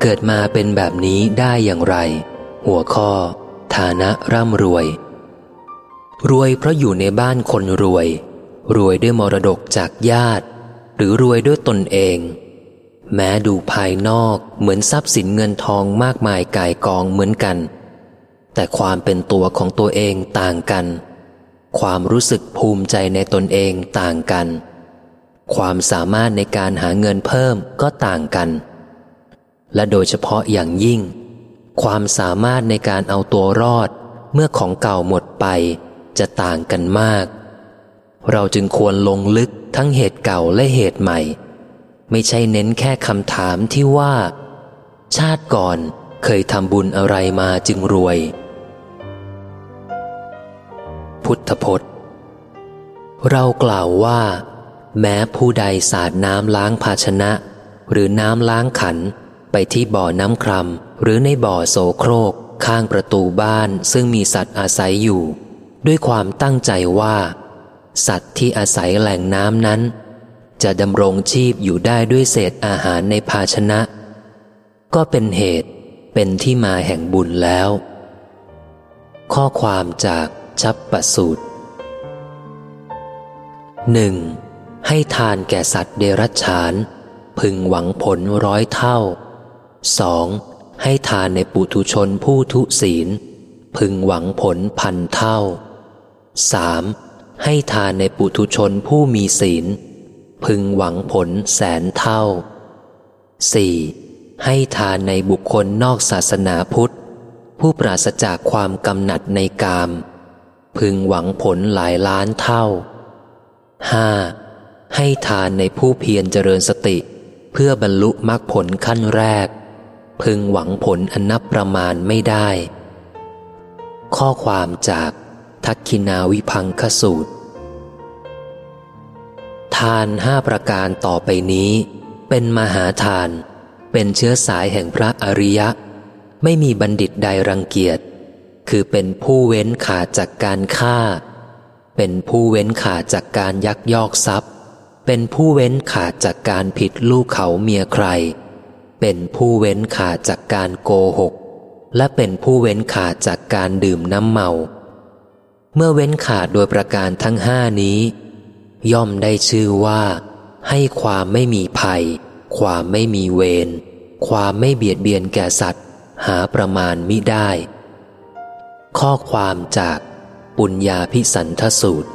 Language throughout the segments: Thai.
เกิดมาเป็นแบบนี้ได้อย่างไร หัวข้อ ฐานะร่ำรวย รวยเพราะอยู่ในบ้านคนรวย รวยด้วยมรดกจากญาติ หรือรวยด้วยตนเอง แม้ดูภายนอกเหมือนทรัพย์สินเงินทองมากมายกายกองเหมือนกัน แต่ความเป็นตัวของตัวเองต่างกัน ความรู้สึกภูมิใจในตนเองต่างกัน ความสามารถในการหาเงินเพิ่มก็ต่างกัน และโดยเฉพาะอย่างยิ่ง ความสามารถในการเอาตัวรอดเมื่อของเก่าหมดไปจะต่างกันมาก เราจึงควรลงลึกทั้งเหตุเก่าและเหตุใหม่ ไม่ใช่เน้นแค่คำถามที่ว่า ชาติก่อนเคยทำบุญอะไรมาจึงรวย พุทธพจน์ เรากล่าวว่า แม้ผู้ใดสาดน้ำล้างภาชนะ หรือน้ำล้างขัน ไปที่บ่อน้ำครำหรือในบ่อโสโครก ข้างประตูบ้านซึ่งมีสัตว์อาศัยอยู่ ด้วยความตั้งใจว่า สัตว์ที่อาศัยแหล่งน้ำนั้น จะดำรงชีพอยู่ได้ด้วยเศษอาหารในภาชนะ ก็เป็นเหตุเป็นที่มาแห่งบุญแล้ว ข้อความจากชับประสูตรหนึ่งให้ทานแก่สัตว์เดรัจฉาน พึงหวังผลร้อยเท่า สองให้ทานในปุถุชนผู้ทุศีล พึงหวังผลพันเท่าสามให้ทานในปุถุชนผู้มีศีล พึงหวังผลแสนเท่าสี่ให้ทานในบุคคลนอกศาสนาพุทธ ผู้ปราศจากความกำหนัดในกาม พึงหวังผลหลายล้านเท่าห้าให้ทานในผู้เพียรเจริญสติ เพื่อบรรลุมรรคผลขั้นแรก พึงหวังผลอันนับประมาณไม่ได้ ข้อความจากทักคินาวิพังคสูตร ทานห้าประการต่อไปนี้ เป็นมหาทาน เป็นเชื้อสายแห่งพระอริยะ ไม่มีบัณฑิตใดรังเกียจ คือเป็นผู้เว้นขาดจากการฆ่า เป็นผู้เว้นขาดจากการยักยอกทรัพย์ เป็นผู้เว้นขาดจากการผิดลูกเขาเมียใคร เป็นผู้เว้นขาดจากการโกหก และเป็นผู้เว้นขาดจากการดื่มน้ำเมา เมื่อเว้นขาดโดยประการทั้งห้านี้ ย่อมได้ชื่อว่า ให้ความไม่มีภัย ความไม่มีเวรความไม่เบียดเบียนแก่สัตว์ หาประมาณมิได้ ข้อความจากปุญญาพิสันทสูตร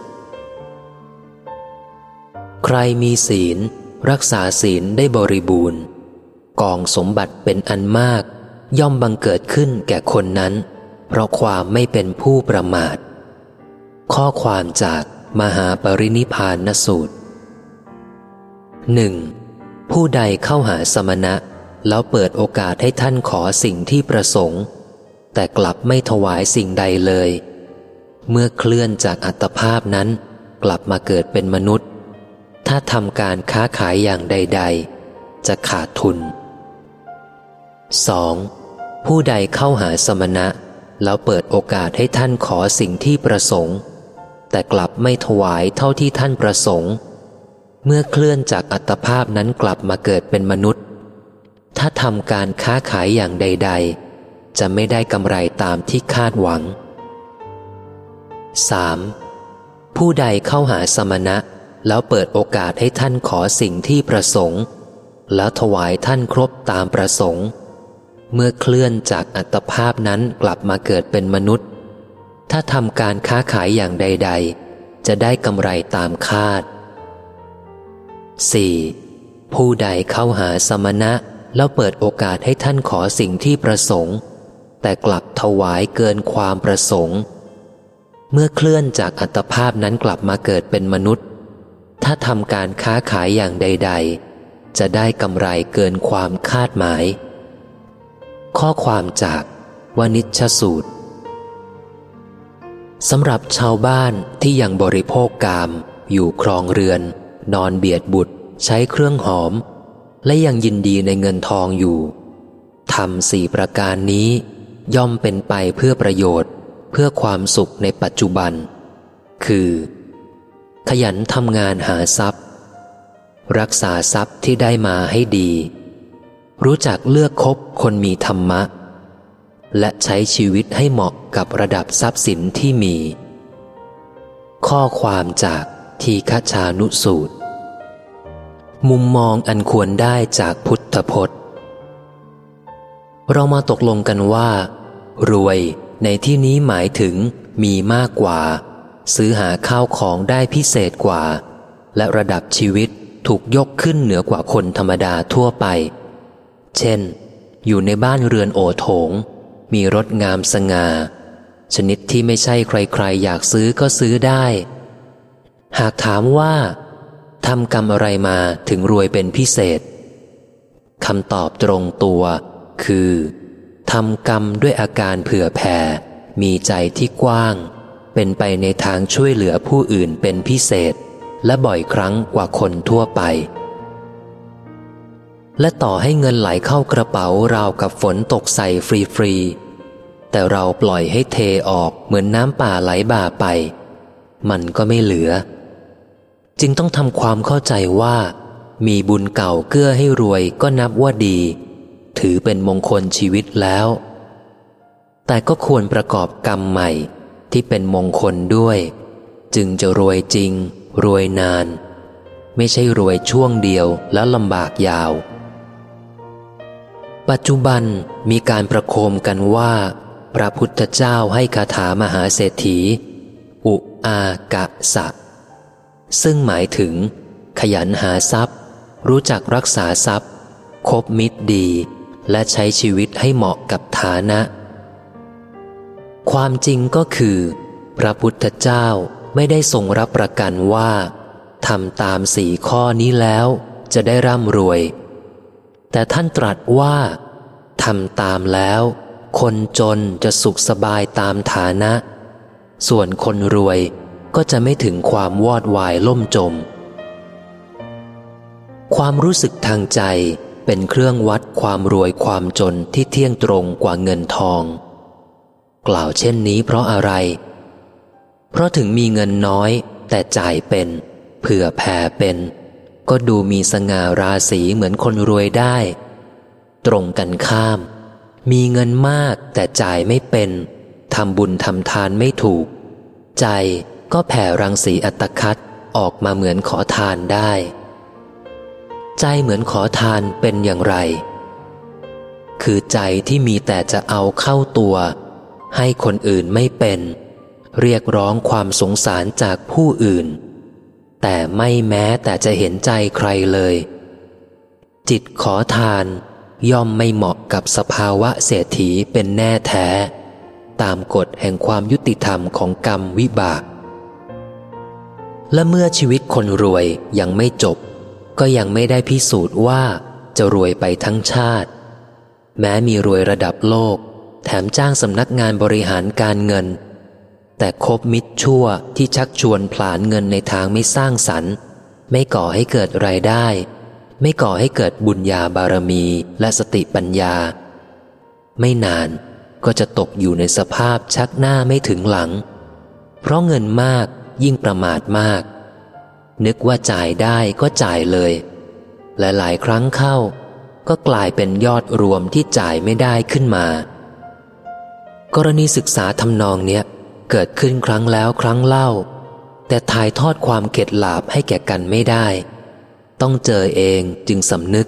ใครมีศีล รักษาศีลได้บริบูรณ์ กองสมบัติเป็นอันมาก ย่อมบังเกิดขึ้นแก่คนนั้น เพราะความไม่เป็นผู้ประมาท ข้อความจากมหาปรินิพานนสูตรหนึ่งผู้ใดเข้าหาสมณะ แล้วเปิดโอกาสให้ท่านขอสิ่งที่ประสงค์ แต่กลับไม่ถวายสิ่งใดเลย เมื่อเคลื่อนจากอัตภาพนั้น กลับมาเกิดเป็นมนุษย์ ถ้าทำการค้าขายอย่างใด ๆ จะขาดทุน 2. ผู้ใดเข้าหาสมณะ แล้วเปิดโอกาสให้ท่านขอสิ่งที่ประสงค์ แต่กลับไม่ถวายเท่าที่ท่านประสงค์ เมื่อเคลื่อนจากอัตภาพนั้นกลับมาเกิดเป็นมนุษย์ ถ้าทำการค้าขายอย่างใด ๆ จะไม่ได้กำไรตามที่คาดหวัง 3. ผู้ใดเข้าหาสมณะ แล้วเปิดโอกาสให้ท่านขอสิ่งที่ประสงค์ แล้วถวายท่านครบตามประสงค์ เมื่อเคลื่อนจากอัตภาพนั้นกลับมาเกิดเป็นมนุษย์ ถ้าทำการค้าขายอย่างใด ๆ จะได้กำไรตามคาด 4. ผู้ใดเข้าหาสมณะแล้วเปิดโอกาสให้ท่านขอสิ่งที่ประสงค์ แต่กลับถวายเกินความประสงค์ เมื่อเคลื่อนจากอัตภาพนั้นกลับมาเกิดเป็นมนุษย์ ถ้าทำการค้าขายอย่างใด ๆ จะได้กำไรเกินความคาดหมาย ข้อความจากวนิชสูตรสำหรับชาวบ้านที่ยังบริโภคกาม อยู่ครองเรือน นอนเบียดบุตร ใช้เครื่องหอม และยังยินดีในเงินทองอยู่ทำสี่ประการนี้ ย่อมเป็นไปเพื่อประโยชน์ เพื่อความสุขในปัจจุบัน คือ ขยันทำงานหาทรัพย์ รักษาทรัพย์ที่ได้มาให้ดี รู้จักเลือกคบคนมีธรรมะ และใช้ชีวิตให้เหมาะกับระดับทรัพย์สินที่มี ข้อความจากทีฆชานุสูตร มุมมองอันควรได้จากพุทธพจน์ เรามาตกลงกันว่า รวยในที่นี้หมายถึงมีมากกว่า ซื้อหาข้าวของได้พิเศษกว่า และระดับชีวิตถูกยกขึ้นเหนือกว่าคนธรรมดาทั่วไป เช่น อยู่ในบ้านเรือนโอโถง มีรถงามสง่า ชนิดที่ไม่ใช่ใครๆ อยากซื้อก็ซื้อได้ หากถามว่าทำกรรมอะไรมาถึงรวยเป็นพิเศษคำตอบตรงตัว คือทำกรรมด้วยอาการเผื่อแผ่ มีใจที่กว้าง เป็นไปในทางช่วยเหลือผู้อื่นเป็นพิเศษ และบ่อยครั้งกว่าคนทั่วไป และต่อให้เงินไหลเข้ากระเป๋าราวกับฝนตกใส่ฟรีๆ แต่เราปล่อยให้เทออกเหมือนน้ำป่าไหลบ่าไป มันก็ไม่เหลือ จึงต้องทำความเข้าใจว่า มีบุญเก่าเกื้อให้รวยก็นับว่าดี ถือเป็นมงคลชีวิตแล้ว แต่ก็ควรประกอบกรรมใหม่ที่เป็นมงคลด้วย จึงจะรวยจริง รวยนาน ไม่ใช่รวยช่วงเดียวแล้วลำบากยาว ปัจจุบันมีการประโคมกันว่า พระพุทธเจ้าให้คาถามหาเศรษฐี อุอากะสะ ซึ่งหมายถึง ขยันหาทรัพย์ รู้จักรักษาทรัพย์ คบมิตรดี และใช้ชีวิตให้เหมาะกับฐานะ ความจริงก็คือ พระพุทธเจ้าไม่ได้ทรงรับประกันว่าทำตามสี่ข้อนี้แล้วจะได้ร่ำรวย แต่ท่านตรัสว่าทำตามแล้ว คนจนจะสุขสบายตามฐานะ ส่วนคนรวยก็จะไม่ถึงความวอดวายล่มจม ความรู้สึกทางใจเป็นเครื่องวัดความรวยความจนที่เที่ยงตรงกว่าเงินทอง กล่าวเช่นนี้เพราะอะไร เพราะถึงมีเงินน้อยแต่จ่ายเป็น เผื่อแผ่เป็น ก็ดูมีสง่าราศีเหมือนคนรวยได้ ตรงกันข้าม มีเงินมากแต่จ่ายไม่เป็นทำบุญทำทานไม่ถูก ใจก็แผ่รังสีอัตคัดออกมาเหมือนขอทานได้ ใจเหมือนขอทานเป็นอย่างไร คือใจที่มีแต่จะเอาเข้าตัว ให้คนอื่นไม่เป็น เรียกร้องความสงสารจากผู้อื่น แต่ไม่แม้แต่จะเห็นใจใครเลย จิตขอทานย่อมไม่เหมาะกับสภาวะเศรษฐีเป็นแน่แท้ ตามกฎแห่งความยุติธรรมของกรรมวิบาก และเมื่อชีวิตคนรวยยังไม่จบ ก็ยังไม่ได้พิสูจน์ว่าจะรวยไปทั้งชาติ แม้มีรวยระดับโลก แถมจ้างสำนักงานบริหารการเงิน แต่คบมิตรชั่วที่ชักชวนผลานเงินในทางไม่สร้างสรรค์ ไม่ก่อให้เกิดรายได้ ไม่ก่อให้เกิดบุญญาบารมีและสติปัญญา ไม่นานก็จะตกอยู่ในสภาพชักหน้าไม่ถึงหลัง เพราะเงินมากยิ่งประมาทมาก นึกว่าจ่ายได้ก็จ่ายเลย และหลายครั้งเข้า ก็กลายเป็นยอดรวมที่จ่ายไม่ได้ขึ้นมา กรณีศึกษาทำนองเนี้ย เกิดขึ้นครั้งแล้วครั้งเล่า แต่ถ่ายทอดความเข็ดหลาบให้แก่กันไม่ได้ ต้องเจอเองจึงสำนึก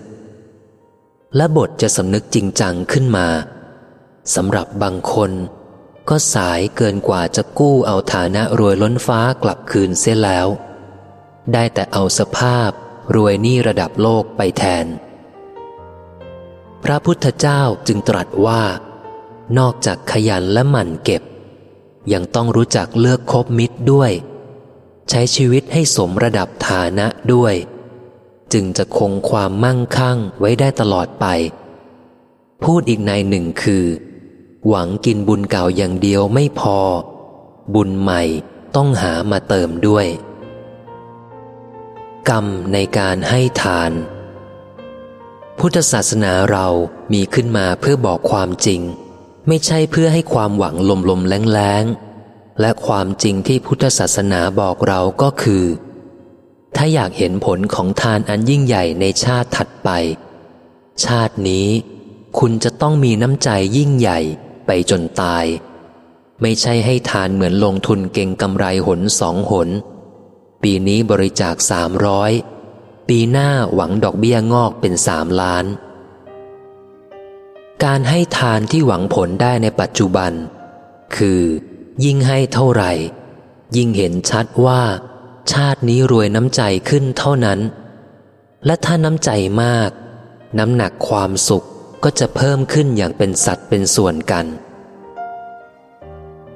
และบทจะสำนึกจริงจังขึ้นมาสำหรับบางคน ก็สายเกินกว่าจะกู้เอาฐานะรวยล้นฟ้ากลับคืนเสียแล้ว ได้แต่เอาสภาพรวยนี้ระดับโลกไปแทน พระพุทธเจ้าจึงตรัสว่า นอกจากขยันและหมั่นเก็บ ยังต้องรู้จักเลือกคบมิตรด้วย ใช้ชีวิตให้สมระดับฐานะด้วย จึงจะคงความมั่งคั่งไว้ได้ตลอดไป พูดอีกในหนึ่งคือ หวังกินบุญเก่าอย่างเดียวไม่พอ บุญใหม่ต้องหามาเติมด้วย กรรมในการให้ทาน พุทธศาสนาเรามีขึ้นมาเพื่อบอกความจริง ไม่ใช่เพื่อให้ความหวังลมลมแรงแรงและความจริงที่พุทธศาสนาบอกเราก็คือ ถ้าอยากเห็นผลของทานอันยิ่งใหญ่ในชาติถัดไป ชาตินี้ คุณจะต้องมีน้ำใจยิ่งใหญ่ไปจนตาย ไม่ใช่ให้ทานเหมือนลงทุนเก่งกำไรหนสองหน ปีนี้บริจาคสามร้อยปีหน้าหวังดอกเบี้ยงอกเป็นสามล้าน การให้ทานที่หวังผลได้ในปัจจุบัน คือ ยิ่งให้เท่าไหร่ ยิ่งเห็นชัดว่า ชาตินี้รวยน้ำใจขึ้นเท่านั้น และถ้าน้ำใจมาก น้ำหนักความสุขก็จะเพิ่มขึ้นอย่างเป็นสัตว์เป็นส่วนกัน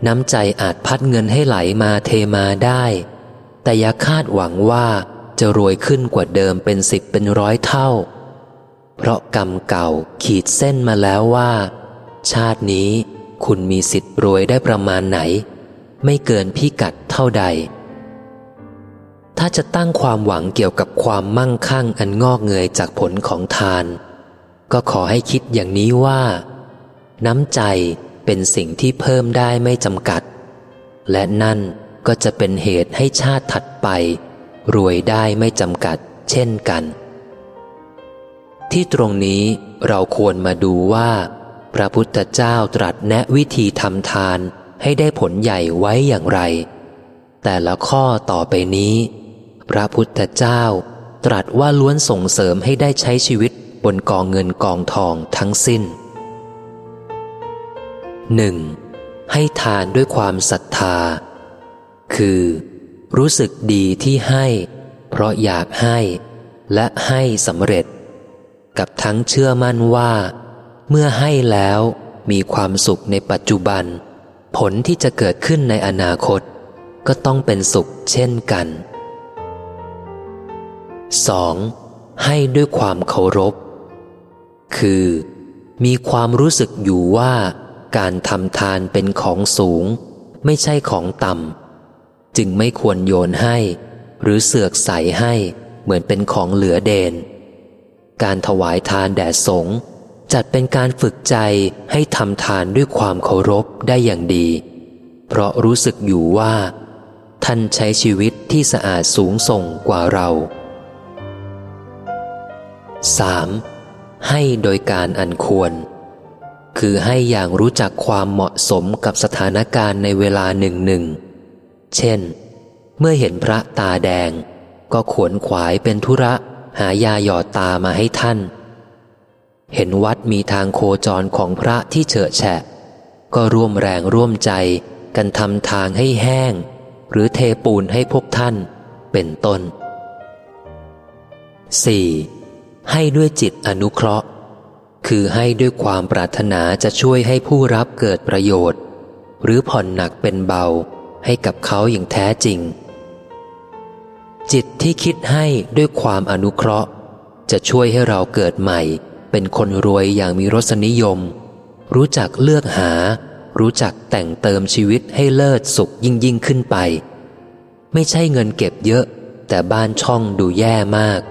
น้ำใจอาจพัดเงินให้ไหลมาเทมาได้ แต่อย่าคาดหวังว่าจะรวยขึ้นกว่าเดิมเป็นสิบเป็นร้อยเท่า เพราะกรรมเก่าขีดเส้นมาแล้วว่า ชาตินี้คุณมีสิทธิ์รวยได้ประมาณไหน ไม่เกินพิกัดเท่าใด ถ้าจะตั้งความหวังเกี่ยวกับความมั่งคั่งอันงอกเงยจากผลของทาน ก็ขอให้คิดอย่างนี้ว่า น้ำใจเป็นสิ่งที่เพิ่มได้ไม่จำกัด และนั่นก็จะเป็นเหตุให้ชาติถัดไป รวยได้ไม่จำกัด เช่นกัน ที่ตรงนี้เราควรมาดูว่า พระพุทธเจ้าตรัสแนะวิธีทำทานให้ได้ผลใหญ่ไว้อย่างไร แต่ละข้อต่อไปนี้ พระพุทธเจ้าตรัสว่าล้วนส่งเสริมให้ได้ใช้ชีวิตบนกองเงินกองทองทั้งสิ้นหนึ่งให้ทานด้วยความศรัทธา คือ รู้สึกดีที่ให้ เพราะอยากให้ และให้สำเร็จ กับทั้งเชื่อมั่นว่า เมื่อให้แล้วมีความสุขในปัจจุบัน ผลที่จะเกิดขึ้นในอนาคต ก็ต้องเป็นสุขเช่นกัน 2. ให้ด้วยความเคารพ คือ มีความรู้สึกอยู่ว่าการทำทานเป็นของสูง ไม่ใช่ของต่ำ จึงไม่ควรโยนให้ หรือเสือกใส่ให้เหมือนเป็นของเหลือเดน การถวายทานแด่สงฆ์จัดเป็นการฝึกใจให้ทำทานด้วยความเคารพได้อย่างดี เพราะรู้สึกอยู่ว่า ท่านใช้ชีวิตที่สะอาดสูงส่งกว่าเรา 3. ให้โดยการอันควร คือให้อย่างรู้จักความเหมาะสมกับสถานการณ์ในเวลาหนึ่งหนึ่ง เช่น เมื่อเห็นพระตาแดง ก็ขวนขวายเป็นธุระ หายาหยอดตามาให้ท่าน เห็นวัดมีทางโคจรของพระที่เฉอะแฉะ ก็ร่วมแรงร่วมใจกันทำทางให้แห้ง หรือเทปูนให้พวกท่านเป็นต้น 4. ให้ด้วยจิตอนุเคราะห์ คือให้ด้วยความปรารถนาจะช่วยให้ผู้รับเกิดประโยชน์ หรือผ่อนหนักเป็นเบาให้กับเขาอย่างแท้จริง จิตที่คิดให้ด้วยความอนุเคราะห์ จะช่วยให้เราเกิดใหม่ เป็นคนรวยอย่างมีรสนิยม รู้จักเลือกหา รู้จักแต่งเติมชีวิตให้เลิศสุขยิ่งยิ่งขึ้นไป ไม่ใช่เงินเก็บเยอะ แต่บ้านช่องดูแย่มาก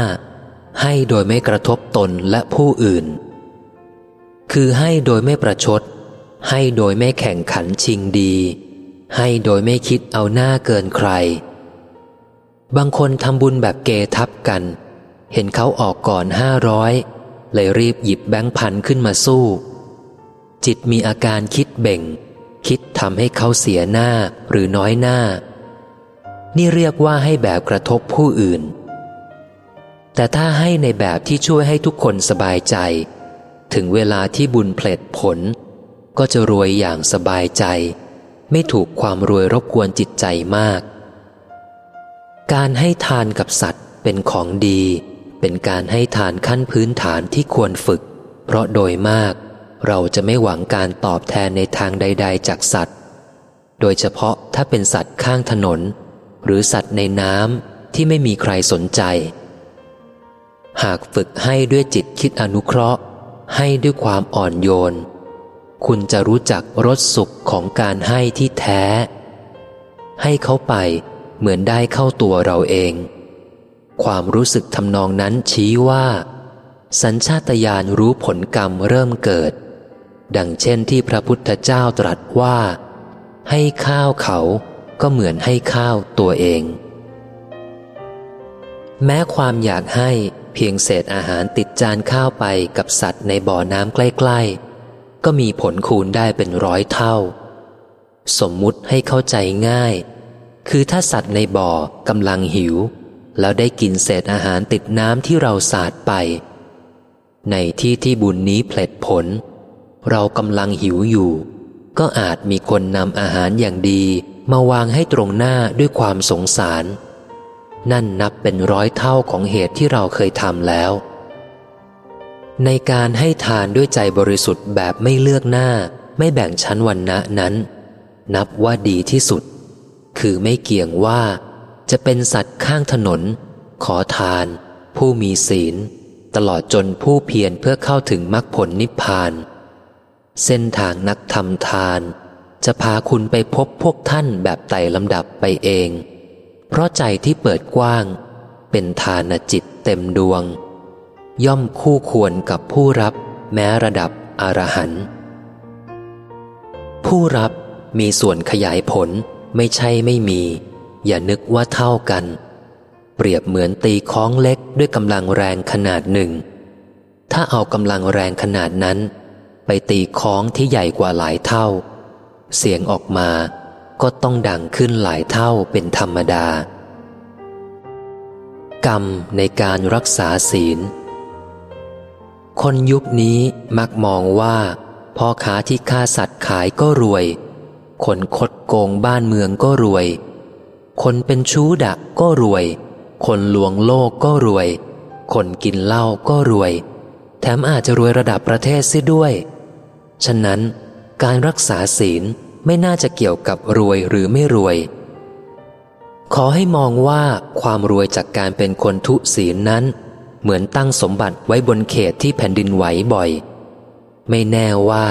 5. ให้โดยไม่กระทบตนและผู้อื่น คือให้โดยไม่ประชด ให้โดยไม่แข่งขันชิงดี ให้โดยไม่คิดเอาหน้าเกินใคร บางคนทำบุญแบบเกทับกัน เห็นเขาออกก่อนห้าร้อยเลยรีบหยิบแบงค์พันขึ้นมาสู้ จิตมีอาการคิดเบ่ง คิดทำให้เขาเสียหน้าหรือน้อยหน้า นี่เรียกว่าให้แบบกระทบผู้อื่น แต่ถ้าให้ในแบบที่ช่วยให้ทุกคนสบายใจ ถึงเวลาที่บุญเพลิดผล ก็จะรวยอย่างสบายใจ ไม่ถูกความรวยรบกวนจิตใจมาก การให้ทานกับสัตว์เป็นของดี เป็นการให้ทานขั้นพื้นฐานที่ควรฝึก เพราะโดยมาก เราจะไม่หวังการตอบแทนในทางใด ๆ จากสัตว์ โดยเฉพาะถ้าเป็นสัตว์ข้างถนน หรือสัตว์ในน้ำที่ไม่มีใครสนใจ หากฝึกให้ด้วยจิตคิดอนุเคราะห์ ให้ด้วยความอ่อนโยน คุณจะรู้จักรสสุขของการให้ที่แท้ ให้เขาไปเหมือนได้เข้าตัวเราเอง ความรู้สึกทำนองนั้นชี้ว่า สัญชาตญาณรู้ผลกรรมเริ่มเกิด ดังเช่นที่พระพุทธเจ้าตรัสว่า ให้ข้าวเขาก็เหมือนให้ข้าวตัวเอง แม้ความอยากให้เพียงเศษอาหารติดจานข้าวไปกับสัตว์ในบ่อน้ำใกล้ ๆ ก็มีผลคูณได้เป็นร้อยเท่า สมมุติให้เข้าใจง่าย คือถ้าสัตว์ในบ่อกำลังหิว แล้วได้กินเศษอาหารติดน้ำที่เราสาดไป ในที่ที่บุญนี้เพลิดผล เรากำลังหิวอยู่ ก็อาจมีคนนำอาหารอย่างดีมาวางให้ตรงหน้าด้วยความสงสาร นั่นนับเป็นร้อยเท่าของเหตุที่เราเคยทำแล้ว ในการให้ทานด้วยใจบริสุทธิ์แบบไม่เลือกหน้า ไม่แบ่งชั้นวันณะนั้น นับว่าดีที่สุด คือไม่เกี่ยงว่า จะเป็นสัตว์ข้างถนน ขอทาน ผู้มีศีล ตลอดจนผู้เพียรเพื่อเข้าถึงมรรคผลนิพพาน เส้นทางนักทำทาน จะพาคุณไปพบพวกท่านแบบไต่ลำดับไปเอง เพราะใจที่เปิดกว้าง เป็นทานจิตเต็มดวง ย่อมคู่ควรกับผู้รับแม้ระดับอรหันต์ผู้รับมีส่วนขยายผลไม่ใช่ไม่มี อย่านึกว่าเท่ากัน เปรียบเหมือนตีค้องเล็กด้วยกำลังแรงขนาดหนึ่ง ถ้าเอากำลังแรงขนาดนั้น ไปตีค้องที่ใหญ่กว่าหลายเท่า เสียงออกมาก็ต้องดังขึ้นหลายเท่าเป็นธรรมดา กรรมในการรักษาศีล คนยุคนี้มักมองว่าพ่อค้าที่ฆ่าสัตว์ขายก็รวย คนคดโกงบ้านเมืองก็รวย คนเป็นชู้ดักก็รวย คนลวงโลกก็รวย คนกินเหล้าก็รวย แถมอาจจะรวยระดับประเทศเสียด้วย ฉะนั้นการรักษาศีลไม่น่าจะเกี่ยวกับรวยหรือไม่รวย ขอให้มองว่าความรวยจากการเป็นคนทุศีลนั้น เหมือนตั้งสมบัติไว้บนเขตที่แผ่นดินไหวบ่อย ไม่แน่ว่า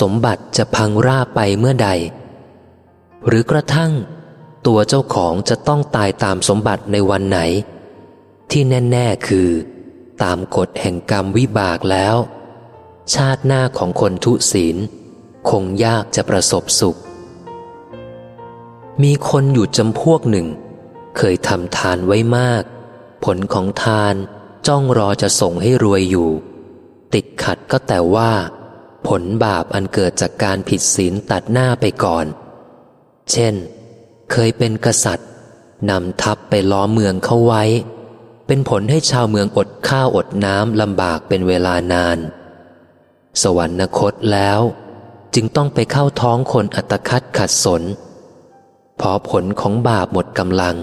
สมบัติจะพังราบไปเมื่อใด หรือกระทั่ง ตัวเจ้าของจะต้องตายตามสมบัติในวันไหน ที่แน่ ๆ คือ ตามกฎแห่งกรรมวิบากแล้ว ชาติหน้าของคนทุศีล คงยากจะประสบสุข มีคนอยู่จำพวกหนึ่ง เคยทำทานไว้มาก ผลของทาน จ้องรอจะส่งให้รวยอยู่ ติดขัดก็แต่ว่า ผลบาปอันเกิดจากการผิดศีลตัดหน้าไปก่อน เช่น เคยเป็นกษัตริย์นำทัพไปล้อเมืองเข้าไว้ เป็นผลให้ชาวเมืองอดข้าวอดน้ำลำบากเป็นเวลานาน สวรรคตแล้ว จึงต้องไปเข้าท้องคนอัตคัดขัดสน พอผลของบาปหมดกำลัง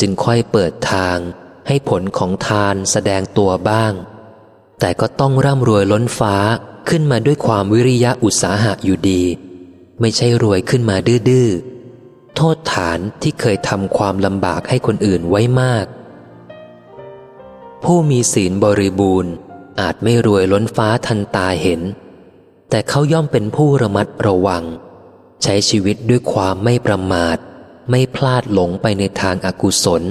จึงค่อยเปิดทาง ให้ผลของทานแสดงตัวบ้าง แต่ก็ต้องร่ำรวยล้นฟ้าขึ้นมาด้วยความวิริยะอุตสาหะอยู่ดี ไม่ใช่รวยขึ้นมาดื้อโทษฐานที่เคยทำความลำบากให้คนอื่นไว้มาก ผู้มีศีลบริบูรณ์ อาจไม่รวยล้นฟ้าทันตาเห็น แต่เขาย่อมเป็นผู้ระมัดระวัง ใช้ชีวิตด้วยความไม่ประมาท ไม่พลาดหลงไปในทางอากุศล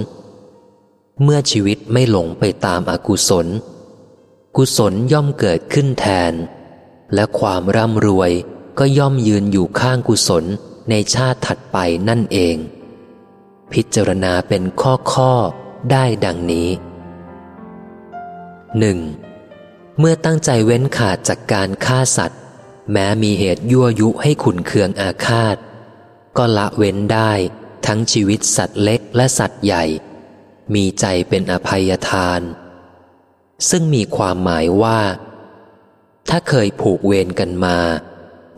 เมื่อชีวิตไม่หลงไปตามอากุศล กุศลย่อมเกิดขึ้นแทน และความร่ำรวยก็ย่อมยืนอยู่ข้างกุศลในชาติถัดไปนั่นเอง พิจารณาเป็นข้อข้อได้ดังนี้หนึ่งเมื่อตั้งใจเว้นขาดจากการฆ่าสัตว์ แม้มีเหตุยั่วยุให้ขุนเคืองอาฆาต ก็ละเว้นได้ทั้งชีวิตสัตว์เล็กและสัตว์ใหญ่ มีใจเป็นอภัยทาน ซึ่งมีความหมายว่า ถ้าเคยผูกเวรกันมา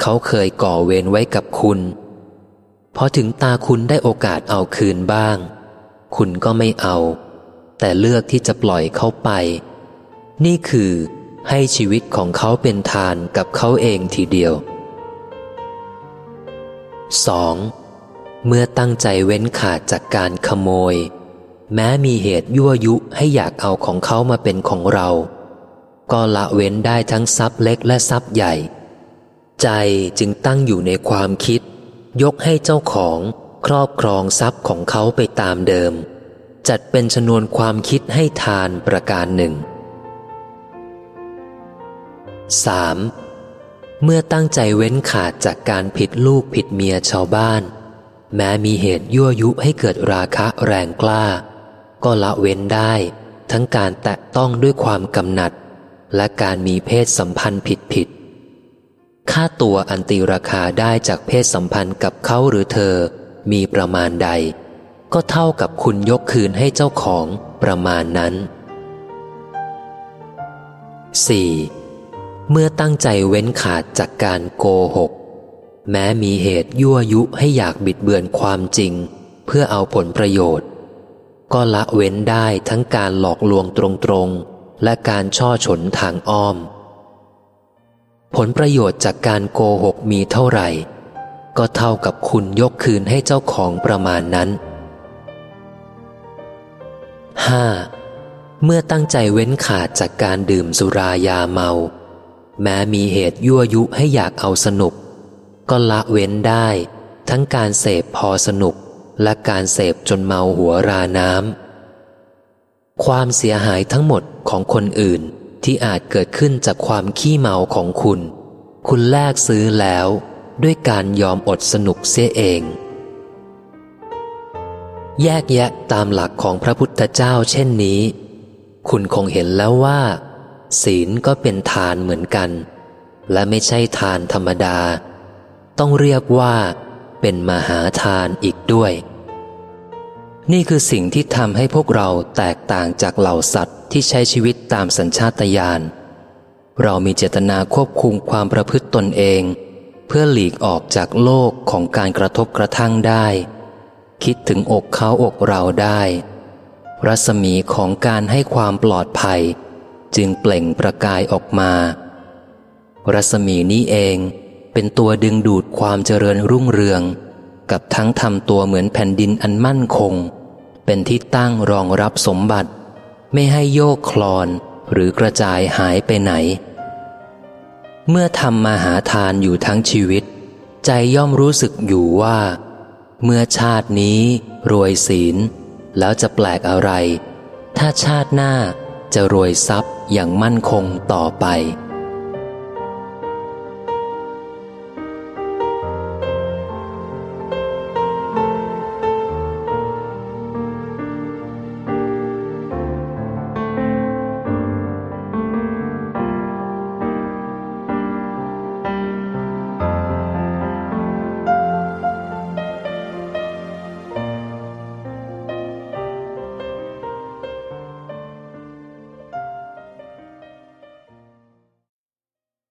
เขาเคยก่อเวรไว้กับคุณ พอถึงตาคุณได้โอกาสเอาคืนบ้าง คุณก็ไม่เอา แต่เลือกที่จะปล่อยเขาไป นี่คือให้ชีวิตของเขาเป็นทานกับเขาเองทีเดียว 2. เมื่อตั้งใจเว้นขาดจากการขโมย แม้มีเหตุยั่วยุให้อยากเอาของเขามาเป็นของเรา ก็ละเว้นได้ทั้งทรัพย์เล็กและทรัพย์ใหญ่ ใจจึงตั้งอยู่ในความคิด ยกให้เจ้าของครอบครองทรัพย์ของเขาไปตามเดิม จัดเป็นชนวนความคิดให้ทานประการหนึ่ง 3. เมื่อตั้งใจเว้นขาดจากการผิดลูกผิดเมียชาวบ้าน แม้มีเหตุยั่วยุให้เกิดราคะแรงกล้า ก็ละเว้นได้ ทั้งการแตะต้องด้วยความกำหนัด และการมีเพศสัมพันธ์ผิดผิดค่าตัวอันตีราคาได้จากเพศสัมพันธ์กับเขาหรือเธอ มีประมาณใด ก็เท่ากับคุณยกคืนให้เจ้าของประมาณนั้น 4. เมื่อตั้งใจเว้นขาดจากการโกหก แม้มีเหตุยั่วยุให้อยากบิดเบือนความจริง เพื่อเอาผลประโยชน์ ก็ละเว้นได้ทั้งการหลอกลวงตรงๆ และการช่อฉนทางอ้อม ผลประโยชน์จากการโกหกมีเท่าไหร่ ก็เท่ากับคุณยกคืนให้เจ้าของประมาณนั้น 5. เมื่อตั้งใจเว้นขาดจากการดื่มสุรายาเมา แม้มีเหตุยั่วยุให้อยากเอาสนุก ก็ละเว้นได้ ทั้งการเสพพอสนุก และการเสพจนเมาหัวราน้ำ ความเสียหายทั้งหมดของคนอื่นที่อาจเกิดขึ้นจากความขี้เมาของคุณ คุณแลกซื้อแล้วด้วยการยอมอดสนุกเสียเอง แยกแยะตามหลักของพระพุทธเจ้าเช่นนี้ คุณคงเห็นแล้วว่า ศีลก็เป็นทานเหมือนกัน และไม่ใช่ทานธรรมดา ต้องเรียกว่า เป็นมหาทานอีกด้วย นี่คือสิ่งที่ทำให้พวกเราแตกต่างจากเหล่าสัตว์ที่ใช้ชีวิตตามสัญชาตญาณ เรามีเจตนาควบคุมความประพฤติตนเอง เพื่อหลีกออกจากโลกของการกระทบกระทั่งได้ คิดถึงอกเขาอกเราได้ รัศมีของการให้ความปลอดภัย จึงเปล่งประกายออกมา รัศมีนี้เอง เป็นตัวดึงดูดความเจริญรุ่งเรือง กับทั้งทำตัวเหมือนแผ่นดินอันมั่นคง เป็นที่ตั้งรองรับสมบัติ ไม่ให้โยกคลอนหรือกระจายหายไปไหน เมื่อทำมาหาทานอยู่ทั้งชีวิต ใจย่อมรู้สึกอยู่ว่า เมื่อชาตินี้ รวยศีล แล้วจะแปลกอะไร ถ้าชาติหน้าจะรวยทรัพย์อย่างมั่นคงต่อไป